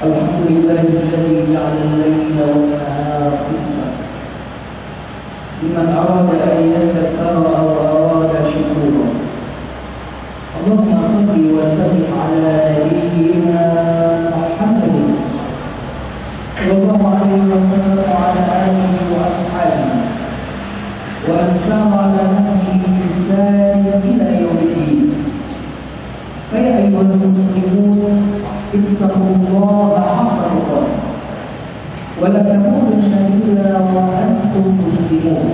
الحمد لله الذي جعل الليل والنهار فتنة. لمن أراد أن يذكر أو أراد شكورا. اللهم صل وسلم على نبينا وأنتم مسلمون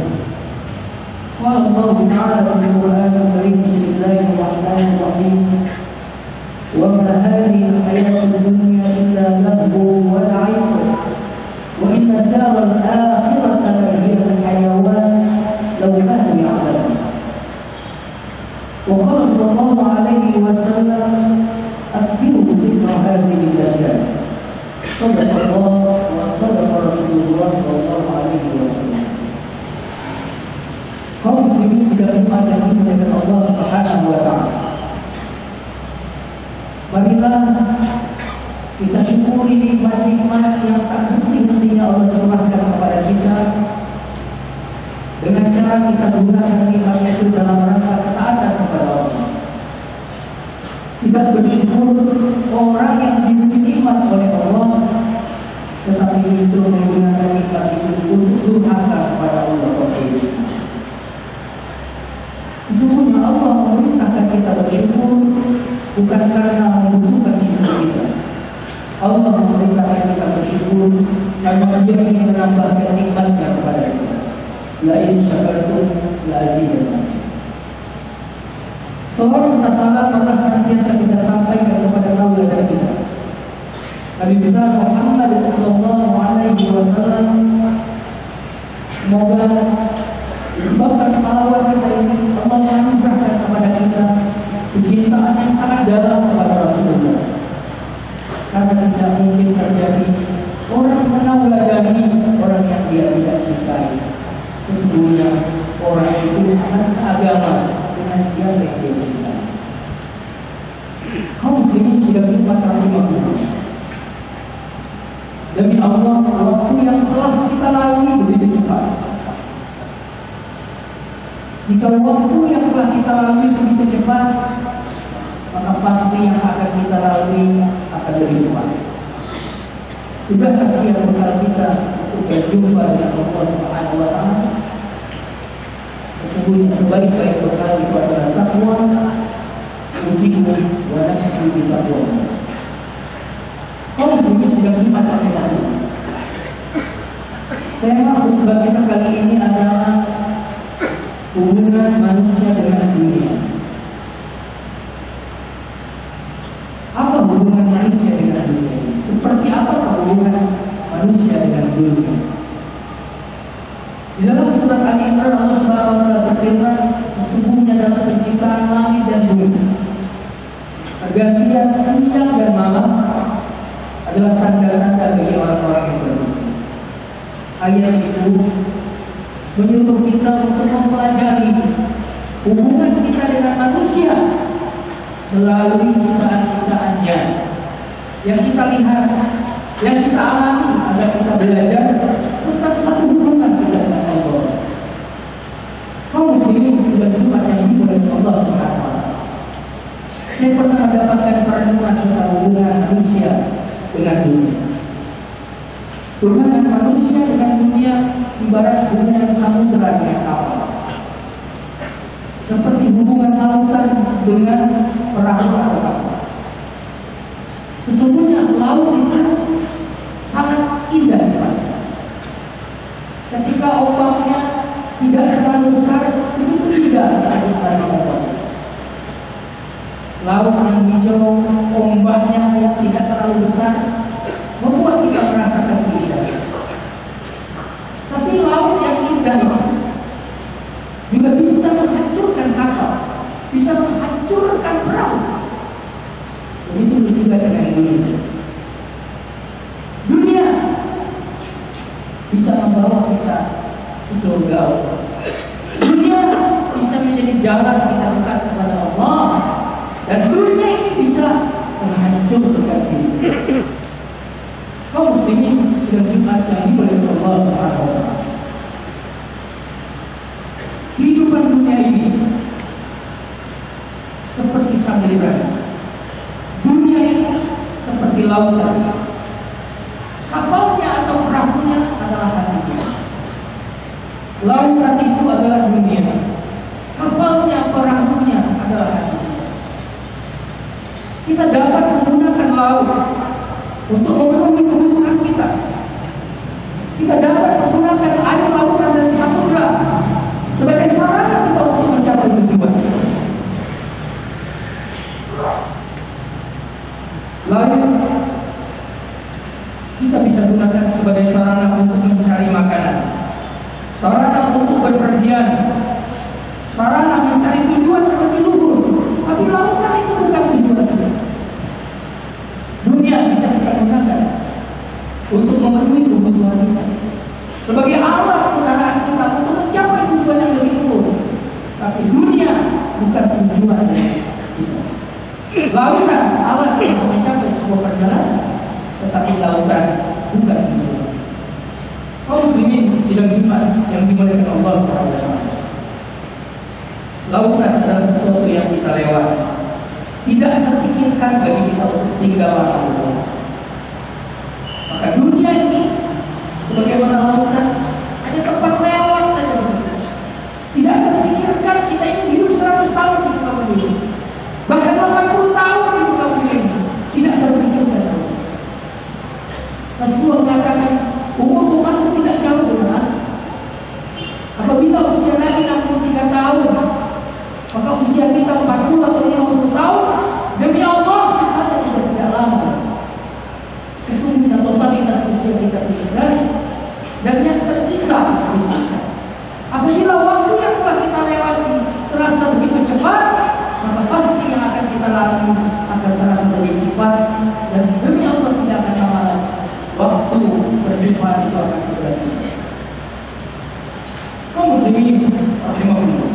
قال الله تعالى في القرآن kita gunakan nikmat itu dalam rangka ketaatan kepada Allah. Kita bersyukur orang yang diberi nikmat oleh Allah tetapi itu menggunakan nikmat itu untuk durhaka kepada Allah Sesungguhnya Allah memerintahkan kita bersyukur bukan karena membutuhkan syukur kita. Allah memerintahkan kita bersyukur karena Dia ingin menambahkan nikmatnya kepada kita. La in syakartum la azidannakum. Seorang salah pernah senantiasa kita sampaikan kepada maulana kita. Nabi besar Muhammad Sallallahu Alaihi Wasallam semoga disebabkan salawat kita ini Allah menganugerahkan kepada kita kecintaan yang sangat dalam kepada Rasulullah. Karena tidak mungkin terjadi orang menauladani orang yang dia tidak cintai. Sesungguhnya orang itu akan seagama dengan dia cintai. Kau muslimin sudah nikmat rahimahullah. Demi Allah, waktu yang telah kita lalui begitu cepat. Jika waktu yang telah kita lalui begitu cepat, maka pasti yang akan kita lalui akan lebih cepat. Sudah siap bekal kita berjumpa dengan Allah Subhanahu wa taala? Sesungguhnya sebaik-baik bekal itu adalah takwa, ujimu wa nafsu bi taqwa. Kau bumi sudah empat hari lalu. Tema khutbah kita kali ini adalah hubungan manusia dengan dunia. Apa hubungan manusia dengan dunia ini? Seperti apa hubungan manusia dengan dunia? Di dalam surat Ali Imran Allah Subhanahu wa taala berfirman, sesungguhnya dalam penciptaan langit dan bumi, pergantian siang dan malam adalah tanda-tanda bagi orang-orang yang beriman. Ayat itu menyuruh kita untuk mempelajari hubungan kita dengan manusia melalui ciptaan-ciptaannya yang kita lihat, yang kita alami agar kita belajar tentang satu hubungan kita dengan Allah. Kaum jumpa yang dimulai Allah Subhanahu. Saya pernah mendapatkan perenungan tentang hubungan manusia dengan dunia. Hubungan manusia dengan dunia ibarat hubungan samudera dengan kapal. Seperti hubungan lautan dengan perahu atau kapal. Sesungguhnya laut itu sangat indah. Ketika ombaknya tidak terlalu ombak. Laut yang hijau, ombaknya tidak terlalu besar, membuat kita merasakan keindahan. Tapi laut yang indah juga bisa menghancurkan kapal, bisa menghancurkan perahu. Begitu juga dengan dunia. Dunia bisa membawa kita ke surga Allah. Dunia bisa menjadi jalan kita dekat kepada Allah. Dan dunia ini bisa menghancurkan diri. kaum muslimin sidang Jumat yang dimuliakan Allah Subhanahu wa taala. Kehidupan dunia ini seperti samudera. Dunia ini seperti lautan. Kapalnya atau perahunya adalah hatinya. Lautan itu adalah dunia. Kapalnya, perahunya adalah hatinya. Kita dapat menggunakan laut untuk memenuhi kebutuhan kita. Kita dapat menggunakan air lautan dan samudra sebagai sarana kita untuk mencapai tujuan. Lalu kita bisa gunakan sebagai sarana untuk mencari makanan, sarana untuk berpergian, sarana mencari tujuan seperti luhur. Tapi lautan itu bukan tujuan kita. Dunia bisa kita gunakan untuk memenuhi kebutuhan kita. Sebagai alat kendaraan kita untuk mencapai tujuan yang lebih luhur. Tapi dunia bukan tujuan dari kita. Lautan alat untuk mencapai sebuah perjalanan, tetapi lautan bukan tujuan. Kaum muslimin sidang Jumat yang dimuliakan Allah Subhanahu Lautan adalah sesuatu yang kita lewati. Tidak terpikirkan bagi kita untuk tinggal lama. Maka dunia ini sebagaimana lautan hanya tempat lewat saja. Tidak terpikirkan kita ini hidup 100 tahun di muka bumi ini. Bahkan 80 tahun di muka bumi ini. Tidak terpikirkan. Rasulullah mengatakan umur umatku tidak jauh dengan Apabila usia Nabi 63 tahun, maka usia kita 40 atau 50 tahun, demi Allah kita sudah tidak lama. Sesungguhnya totalitas usia kita tidak dan yang tersisa tersisa. Apabila waktu yang telah kita lewati terasa begitu cepat, maka pasti yang akan kita lalui akan terasa lebih cepat dan demi Allah tidak akan lama lagi. Waktu berjumpa itu akan terjadi. Kaum muslimin rahimahullah.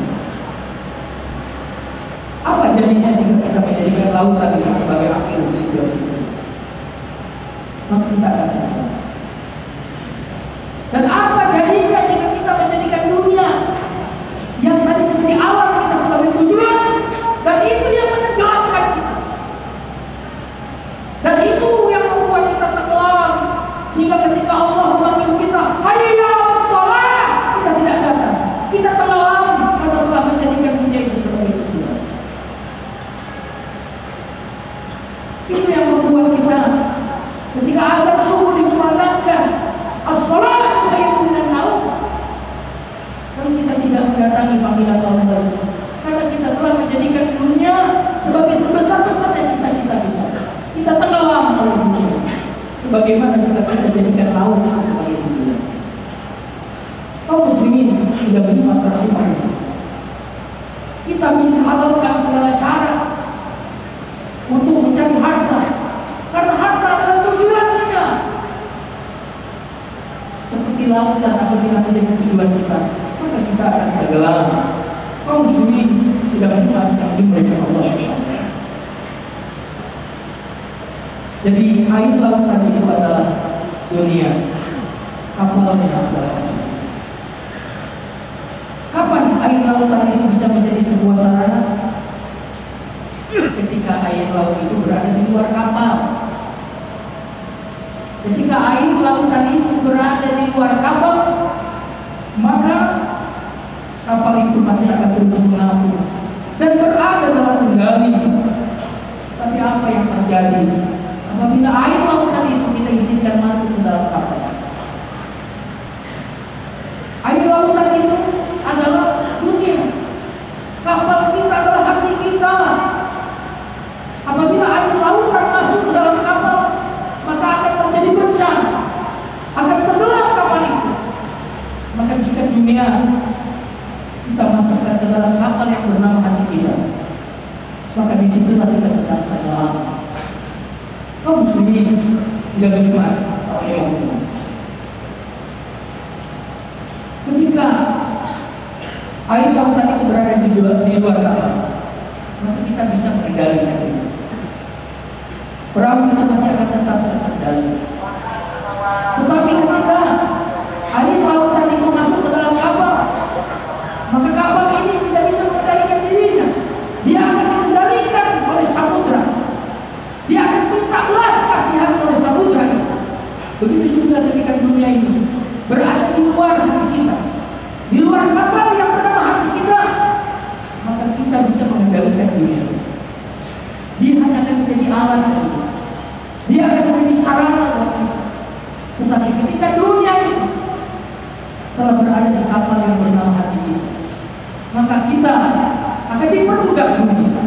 Apa jadinya jika kita menjadikan lautan ini sebagai akhir kita? Maka kita akan. Dan apa jadinya jika kita menjadikan dunia yang tadi menjadi awal kita sebagai tujuan dan itu yang menenggelamkan kita. Dan itu yang membuat kita tenggelam sehingga ketika Allah memanggil kita, hayya sholat, kita tidak datang. Kita tenggelam karena telah menjadikan dunia itu sebagai tujuan. Itu yang membuat kita ketika ada subuh dikumandangkan, as-sholat khairun minan naum. Lalu kita tidak mendatangi panggilan Allah karena kita telah menjadikan dunia sebagai sebesar-besarnya cita-cita kita. Kita tenggelam oleh dunia. Sebagaimana jika kita jadikan laut sebagai dunia. Kaum muslimin tidak bisa terima. Kita bisa halalkan segala cara untuk mencari harta. Karena harta adalah tujuan kita. Seperti lautan apabila menjadi tujuan kita, maka kita akan tenggelam. Kaum muslimin sudah Jumat yang dimuliakan Allah Jadi air lautan itu adalah dunia. Kapalnya adalah lautan itu bisa menjadi sebuah sarana? Ketika air laut itu berada di luar kapal. Ketika air lautan itu berada di luar kapal, maka kapal itu masih akan terus mengapung dan berada dalam kendali. Tapi apa yang terjadi apabila air lautan itu kita izinkan masuk ke dalam kapal? Air lautan itu adalah dunia. Kapal kita adalah hati kita. Apabila air lautan masuk ke dalam kapal, maka akan terjadi bencana. Akan tenggelam kapal itu. Maka jika dunia kita masukkan ke dalam kapal yang bernama hati kita, maka di situlah kita sedang tenggelam. Kaum muslimin tidak beriman. Ketika air lautan itu berada di luar, di luar kapal, maka kita bisa mengendalikan itu. Perahu kita masih akan tetap terkendali. tak belas kasihan oleh samudra Begitu juga ketika dunia ini berada di luar hati kita, di luar kapal yang bernama hati kita, maka kita bisa mengendalikan dunia. Dia hanya akan menjadi alat Dia akan menjadi sarana buat kita. Tetapi ketika dunia itu telah berada di kapal yang bernama hati kita, maka kita akan dipermudah dunia.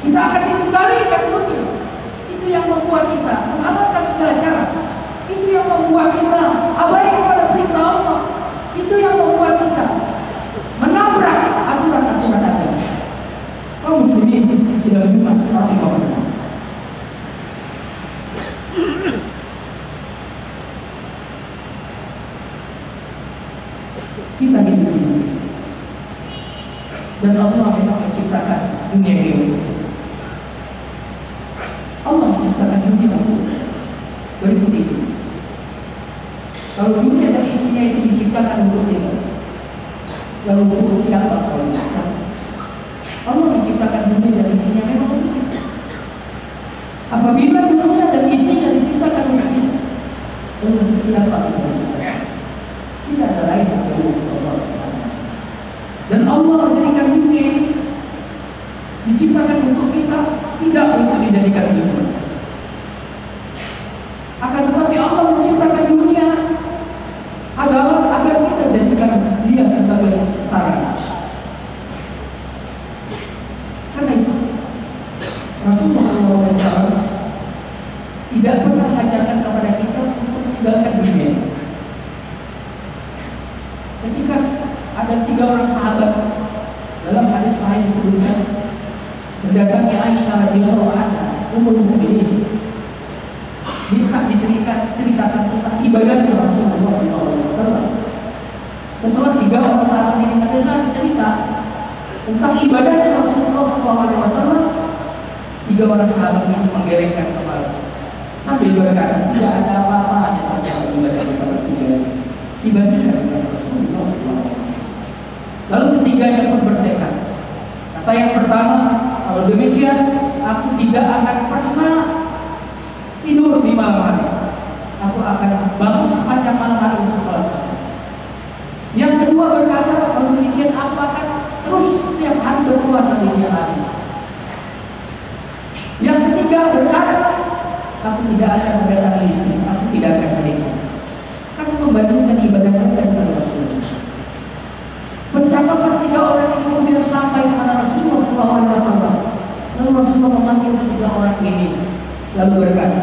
Kita akan dikembalikan dunia. Itu yang membuat kita mengalahkan segala cara. Itu yang membuat kita abai kepada perintah Allah. Itu yang membuat kita menabrak aturan-aturan agama. Kaum muslimin tidak rahimahullah. Kita hidup ini dan Allah memang menciptakan dunia ini. Allah menciptakan dunia berikut ini. Kalau dunia dan isinya itu diciptakan untuk kita, lalu untuk siapa kalau kita? Allah menciptakan dunia dan isinya memang untuk kita. Apabila dunia dan isinya diciptakan lalu untuk siapa? Tidak ada lain Allah. Dan Allah menjadikan dunia diciptakan untuk kita, tidak untuk dijadikan hidup. Akan tetapi Allah menciptakan dunia adalah agar kita jadikan dia sebagai sarana. Karena itu Rasulullah SAW tidak pernah mengajarkan kepada kita untuk meninggalkan dunia. Ketika ada tiga orang sahabat dalam disebutkan mendatangi Aisyah radhiyallahu anha umur mukminin minta diceritakan ceritakan tentang ibadahnya Rasulullah SAW. Setelah tiga orang sahabat ini mendengar cerita tentang ibadahnya Rasulullah SAW, tiga orang sahabat ini menggelengkan kepala sambil berkata tidak ada apa-apa yang terjadi ibadah kepada tiga dengan Rasulullah SAW. Lalu ketiganya pun bertekad. Kata yang pertama, kalau demikian aku tidak akan pernah tidur di malam hari. Aku akan bangun sepanjang malam hari untuk sholat. Yang kedua berkata, kalau demikian aku akan terus setiap hari berpuasa di siang hari. Yang ketiga berkata, aku tidak akan mendatangi istri, aku tidak akan menikah. Kamu membandingkan ibadah kita dengan Rasulullah. Pencakapan tiga orang ini kemudian sampai kepada Rasulullah SAW. Lalu Rasulullah memanggil tiga orang ini, lalu berkata,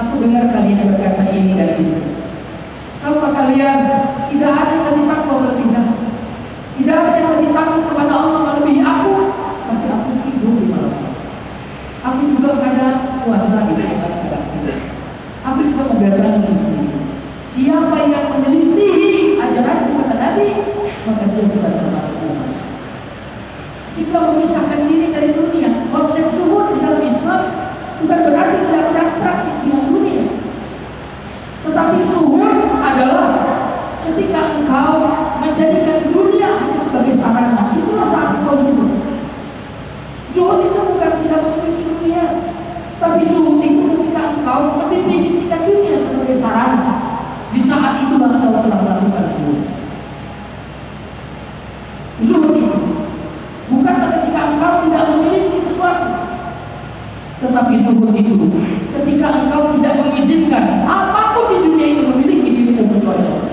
Aku dengar kalian berkata ini dan itu. Tahukah kalian tidak ada yang lebih takwa melebihi Tidak ada yang lebih takut kepada Allah melebihi aku. Tapi aku tidur di malam. Aku juga kadang puasa di malam Aku juga mendatangi Siapa yang menyelisihi ajaran kepada Nabi, maka dia sudah termasuk Jika memisahkan diri dari dunia, konsep zuhud di dalam Islam bukan berarti tidak berinteraksi dengan dunia. Tetapi zuhud adalah ketika engkau menjadikan dunia sebagai sarana, itulah saat engkau zuhud. Zuhud itu bukan tidak memiliki dunia, tapi zuhud itu ketika engkau mendefinisikan dunia sebagai sarana. Di saat itulah engkau telah melakukan zuhud. Zuhud itu bukan ketika engkau tidak memiliki sesuatu, tetapi zuhud itu ketika engkau tidak mengizinkan apa pun di dunia ini memiliki dirimu kecuali Allah.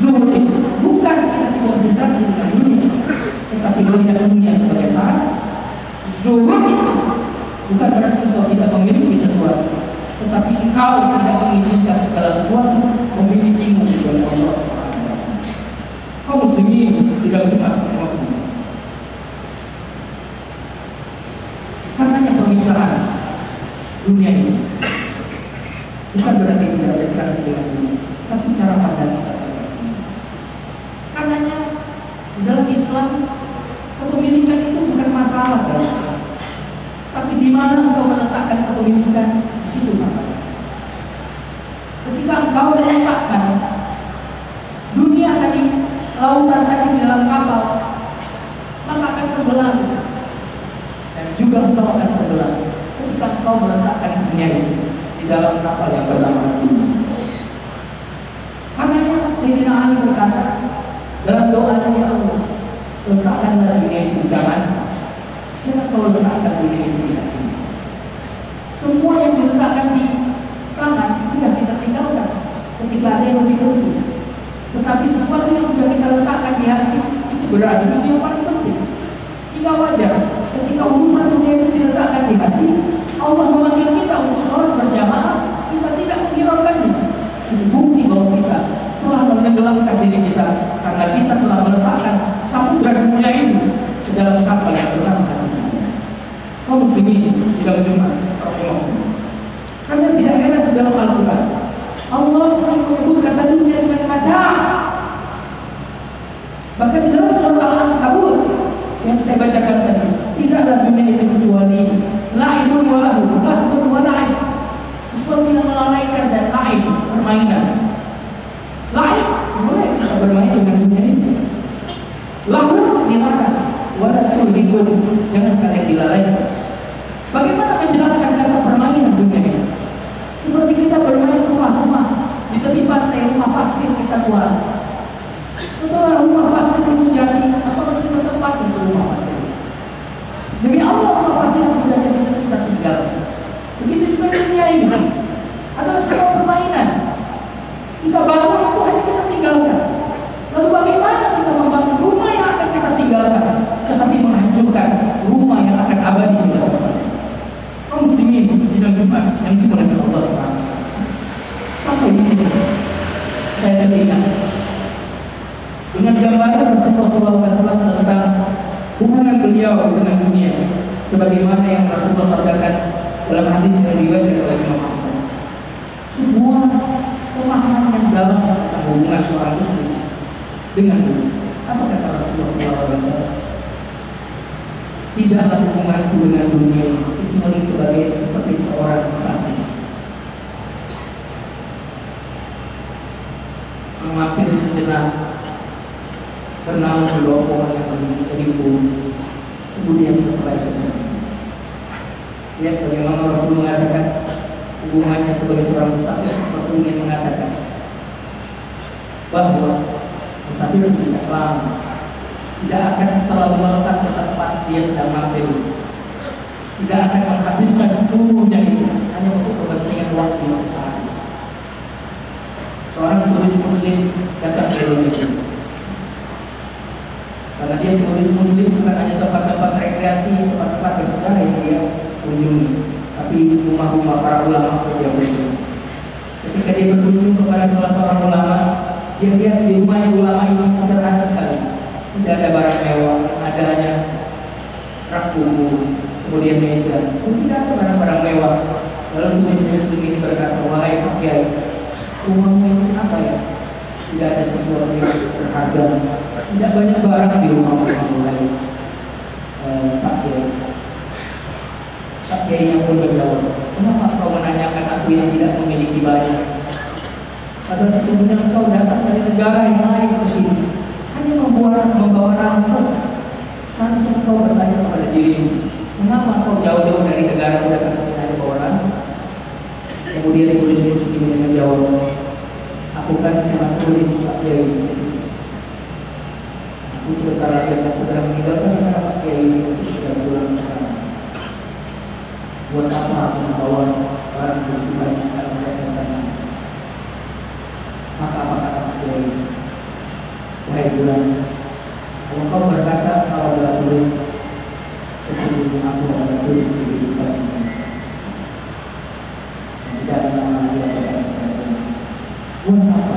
Zuhud itu bukan berinteraksi dengan dunia, tetapi melihat dunia sebagai sarana. Zuhud itu bukan berarti engkau tidak memiliki sesuatu, tetapi engkau tidak mengizinkan segala sesuatu memilikimu kecuali Allah. Kau muslimin tidak benar Karenanya pemisahan dunia ini bukan berarti tidak berinteraksi dengan dunia, tapi cara pandang kita. Karenanya Islam kepemilikan itu bukan masalah Islam. Tapi di mana engkau meletakkan kepemilikan di situ masalah. Ketika engkau meletakkan dunia tadi, lautan tadi di dalam kapal, maka akan tenggelam dan juga engkau akan tenggelam. Ketika ketika kau meletakkan dunia ini di dalam kapal yang bernama dunia. Makanya Sayyidina Ali berkata dalam doanya letakkanlah dunia itu jangan. Jangan kau letakkan dunia itu di. Semua yang diletakkan di tangan sudah kita tinggalkan ketika ada yang lebih penting. Tetapi sesuatu yang sudah kita letakkan di hati itu berarti itu yang paling penting. Sehingga wajar ketika urusan dunia itu diletakkan di hati, Allah memanggil kita untuk sholat berjamaah, kita tidak menghiraukannya. Ini bukti bahwa kita telah menenggelamkan diri kita karena kita telah meletakkan samudra dunia ini ke dalam kapal yang bernama kaum muslimin tidak Jumat karena tidak ada di dalam Al-Quran Allah sering menyebut kata dunia dengan mata bahkan di dalam surah Al-Ankabut yang saya bacakan tadi tidak ada dunia itu kecuali la'ibun wa lahu lahun wa la'ib sesuatu yang melalaikan dan la'ib permainan la'ib boleh kita bermain dengan dunia ini lahu dilarang wala tulhikun jangan kalian dilalaikan Bagaimana menjelaskan kata permainan dunia ini? Seperti kita bermain rumah-rumah di tepi pantai rumah pasir kita buat. Setelah rumah pasir itu jadi, atau kita tempat itu rumah pasir. Demi Allah rumah pasir yang sudah jadi kita tinggal. Begitu juga dunia ini adalah sebuah permainan. Kita bangun itu hanya kita tinggalkan. Lalu bagaimana kita membangun rumah yang akan kita tinggalkan, tetapi menghancurkan rumah yang akan abadi di dalam kaum muslimin sidang Jumat yang dimuliakan Allah Subhanahu Sampai di sini saya teringat dengan gambaran Rasulullah SAW tentang beliau dengan dunia sebagaimana yang Rasulullah katakan dalam hadis yang diriwayatkan oleh Imam Ahmad. Semua pemahaman yang dalam tentang hubungan seorang muslim dengan dunia. Apa kata Rasulullah SAW? Tidaklah hubunganku dengan dunia kecuali sebagai seperti seorang saksi. Mengambil sejenak Kenal dua pohon yang seribu Kemudian setelah itu Lihat bagaimana Rasul mengatakan Hubungannya sebagai seorang musafir Rasul ingin mengatakan Bahwa Musafir tidak lama tidak akan selalu melekat ke tempat dia sedang mampir. Tidak akan menghabiskan seluruhnya itu hanya untuk kepentingan waktu sesaat. Seorang turis muslim datang ke Indonesia. Karena dia turis muslim bukan hanya tempat-tempat rekreasi, tempat-tempat bersejarah yang dia kunjungi, tapi rumah-rumah para ulama dia kunjungi. Ketika dia berkunjung kepada salah seorang ulama, dia lihat di rumahnya ulama ini sederhana sekali tidak ada barang mewah, ada hanya rak buku, kemudian meja. Tidak ada barang-barang mewah. Lalu tulis ini berkata, wahai Pak Kiai, rumahmu ini apa ya? Tidak ada sesuatu yang berharga. Tidak banyak barang di rumah rumah mulai eh, Pak Kiai. Pak yang pun berjawab, kenapa kau menanyakan aku yang tidak memiliki banyak? Padahal sesungguhnya kau datang dari negara yang lain ke sini hanya membawa membawa ransel. Langsung kau bertanya kepada dirimu, mengapa kau jauh-jauh dari negara datang ke sini bawa ransel? Kemudian tulis muslim dengan jawab, aku kan cuma tulis Pak Kiai. Aku lagi akan segera meninggalkan negara Pak Kiai untuk sudah pulang sekarang. Buat apa aku membawa barang begitu banyak kalau saya datang? Maka apa kata Pak Kiai? Wahai bulan Kalau kau berkata kalau adalah tulis Sesungguhnya aku adalah tulis di kehidupan ini Tidak ada nama dia katakan Buat apa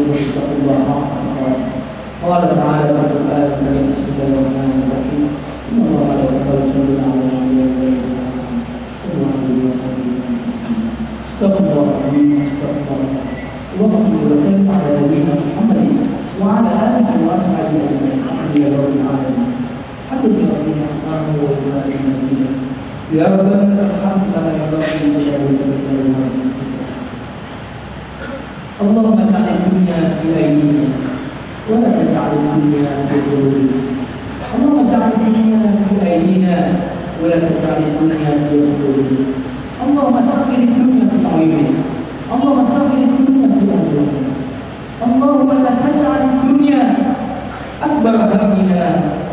المسلمون اتقوا الله حق تقاته قال تعالى في القرآن الكريم بسم الله الرحمن الرحيم إن الله على الذين آمنوا صلوا عليه وسلموا استغفر الله العظيم استغفر الله اللهم صل وسلم على نبينا محمد وعلى آله وأصحابه أجمعين الحمد لله رب العالمين في ربنا سبحانه وتعالى يا ربنا الحمد كما ينبغي لجلال اللهم اجعل كانت ولا تجعل في قلوبنا اللهم اجعل الدنيا في أيدينا ولا تجعل الدنيا في قلوبنا اللهم سخر الدنيا. في عيوننا اللهم سخر الدنيا في أمرنا اللهم لا تجعل الدنيا أكبر همنا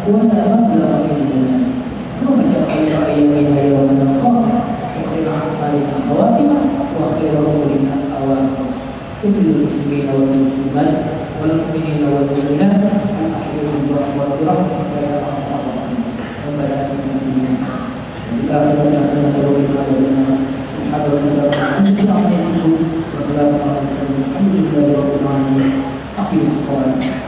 ولا مبلغ علمنا اللهم اجعل رأينا يوم القيامة واخرج عن خالق خواتمه كل المسلمين والمسلمات والمؤمنين والمؤمنات أن أحييهم برحمة فيا أرحم الراحمين وملائكة المؤمنين إلا أن نسأل الله لنا سبحانه وتعالى وسلام على الحمد لله رب العالمين أقيم الصلاة